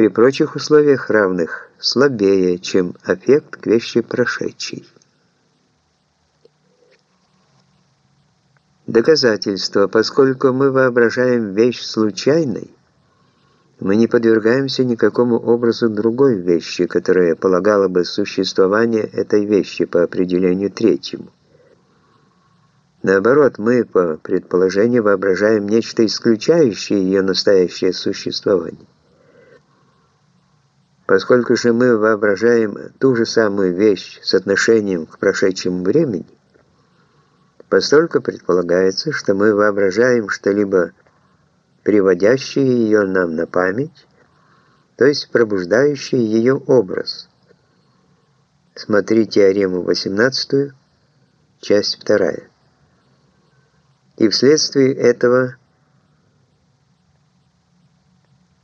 при прочих условиях равных слабее, чем аффект к вещи прошедшей. Доказательство, поскольку мы воображаем вещь случайной, мы не подвергаемся никакому образу другой вещи, которая полагала бы существование этой вещи по определению третьему. Наоборот, мы по предположению воображаем нечто исключающее ее настоящее существование. Поскольку же мы воображаем ту же самую вещь с отношением к прошедшему времени, постольку предполагается, что мы воображаем что-либо, приводящее ее нам на память, то есть пробуждающее ее образ. Смотри теорему 18, часть 2. И вследствие этого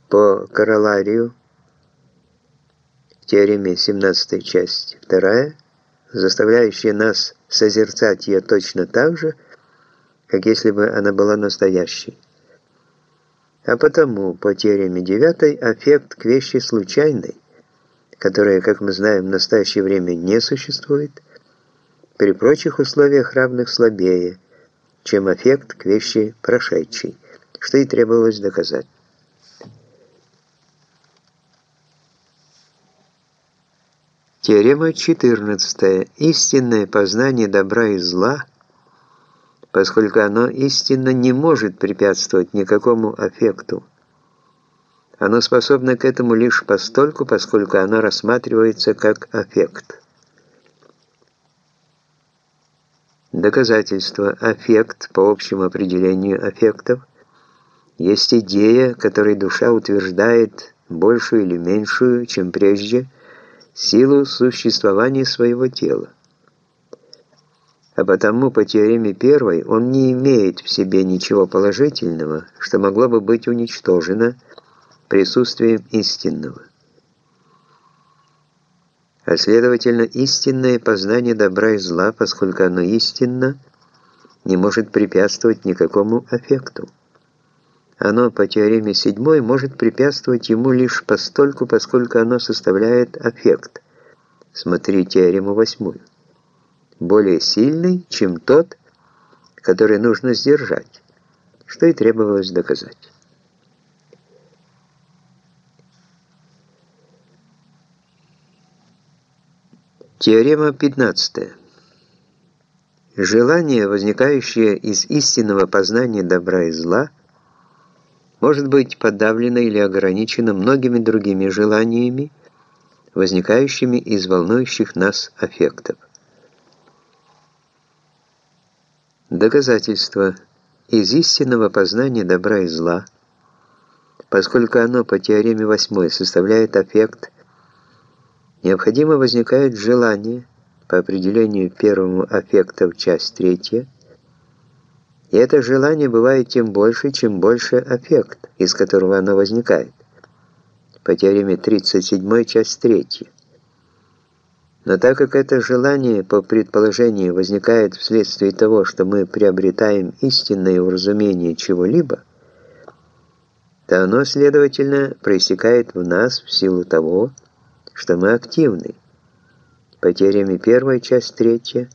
по короларию теореме 17 часть 2, заставляющая нас созерцать ее точно так же, как если бы она была настоящей. А потому, по теореме 9, аффект к вещи случайной, которая, как мы знаем, в настоящее время не существует, при прочих условиях равных слабее, чем аффект к вещи прошедшей, что и требовалось доказать. Теорема 14. Истинное познание добра и зла, поскольку оно истинно не может препятствовать никакому аффекту. Оно способно к этому лишь постольку, поскольку оно рассматривается как аффект. Доказательство. Аффект, по общему определению аффектов, есть идея, которой душа утверждает большую или меньшую, чем прежде, силу существования своего тела. А потому по теореме первой он не имеет в себе ничего положительного, что могло бы быть уничтожено присутствием истинного. А следовательно, истинное познание добра и зла, поскольку оно истинно, не может препятствовать никакому аффекту. Оно по теореме седьмой может препятствовать ему лишь постольку, поскольку оно составляет аффект. Смотри теорему восьмую. Более сильный, чем тот, который нужно сдержать, что и требовалось доказать. Теорема 15. Желание, возникающее из истинного познания добра и зла – может быть подавлено или ограничено многими другими желаниями, возникающими из волнующих нас аффектов. Доказательство из истинного познания добра и зла, поскольку оно по теореме 8 составляет аффект, необходимо возникает желание, по определению первому аффекта в часть третья, и это желание бывает тем больше, чем больше аффект, из которого оно возникает. По теореме 37, часть 3. Но так как это желание, по предположению, возникает вследствие того, что мы приобретаем истинное уразумение чего-либо, то оно, следовательно, проистекает в нас в силу того, что мы активны. По теореме 1, часть 3,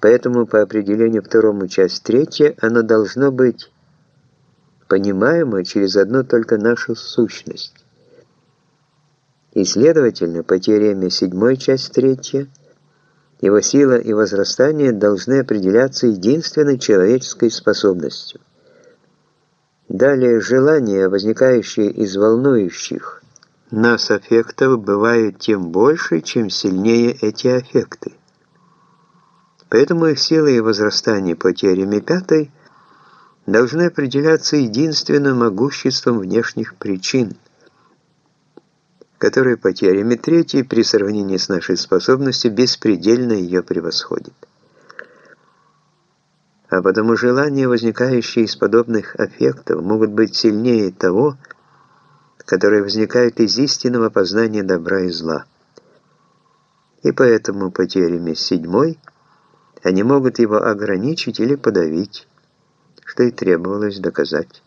Поэтому по определению второму часть третья оно должно быть понимаемо через одну только нашу сущность. И, следовательно, по теореме седьмой часть третья его сила и возрастание должны определяться единственной человеческой способностью. Далее, желания, возникающие из волнующих нас аффектов, бывают тем больше, чем сильнее эти аффекты. Поэтому их сила и возрастание по теореме пятой должны определяться единственным могуществом внешних причин, которые по теореме третьей при сравнении с нашей способностью беспредельно ее превосходит. А потому желания, возникающие из подобных аффектов, могут быть сильнее того, которые возникают из истинного познания добра и зла. И поэтому по теореме седьмой – они могут его ограничить или подавить, что и требовалось доказать.